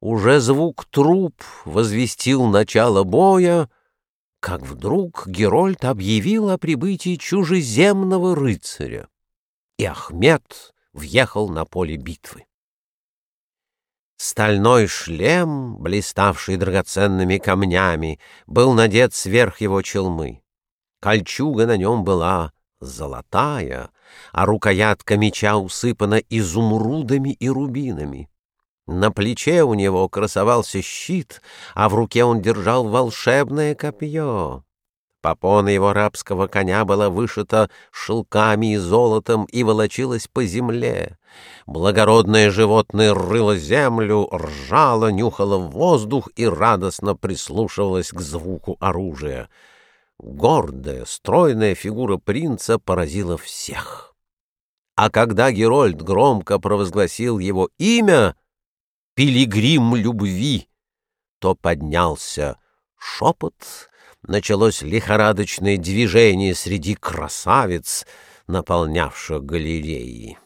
Уже звук труп возвестил начало боя, как вдруг Герольд объявил о прибытии чужеземного рыцаря, и Ахмед въехал на поле битвы. Стальной шлем, блиставший драгоценными камнями, был надет сверх его челмы. Кольчуга на нем была золотая, а рукоятка меча усыпана изумрудами и рубинами. На плече у него красовался щит, а в руке он держал волшебное копье. Попона его рабского коня была вышита шелками и золотом и волочилась по земле. Благородное животное рыло землю, ржало, нюхало воздух и радостно прислушивалось к звуку оружия. Гордая, стройная фигура принца поразила всех. А когда Герольд громко провозгласил его имя — пилигрим любви, то поднялся шепот, началось лихорадочное движение среди красавиц, наполнявших галереи.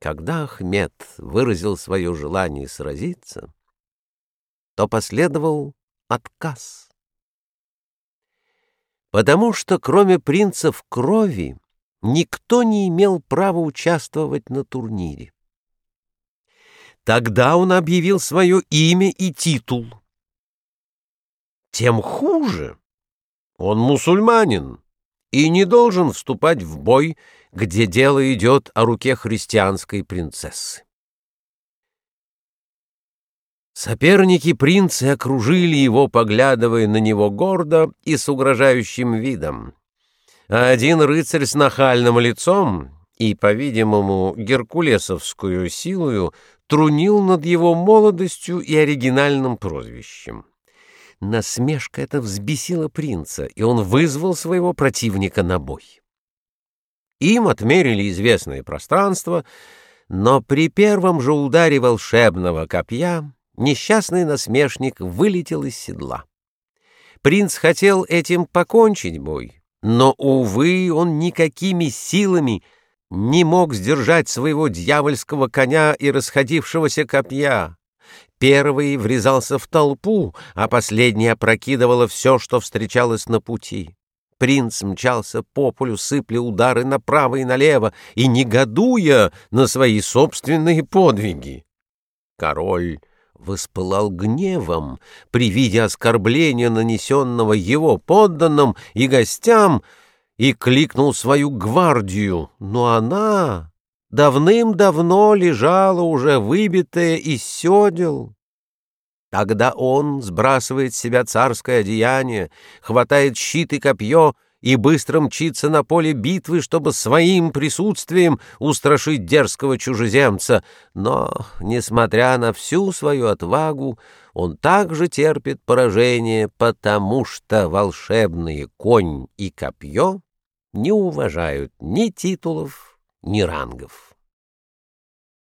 Когда Ахмед выразил свое желание сразиться, то последовал отказ. Потому что кроме принцев крови никто не имел права участвовать на турнире. Тогда он объявил свое имя и титул. Тем хуже. Он мусульманин и не должен вступать в бой, где дело идет о руке христианской принцессы. Соперники принца окружили его, поглядывая на него гордо и с угрожающим видом. А один рыцарь с нахальным лицом и, по-видимому, геркулесовскую силою трунил над его молодостью и оригинальным прозвищем. Насмешка эта взбесила принца, и он вызвал своего противника на бой. Им отмерили известное пространство, но при первом же ударе волшебного копья несчастный насмешник вылетел из седла. Принц хотел этим покончить бой, но, увы, он никакими силами не мог сдержать своего дьявольского коня и расходившегося копья. Первый врезался в толпу, а последний опрокидывало все, что встречалось на пути. Принц мчался по полю, сыпля удары направо и налево и негодуя на свои собственные подвиги. Король воспылал гневом при виде оскорбления, нанесенного его подданным и гостям, и кликнул свою гвардию, но она давным-давно лежала уже выбитая из седел. Тогда он сбрасывает с себя царское одеяние, хватает щит и копье и быстро мчится на поле битвы, чтобы своим присутствием устрашить дерзкого чужеземца. Но, несмотря на всю свою отвагу, он также терпит поражение, потому что волшебные конь и копье не уважают ни титулов, ни рангов.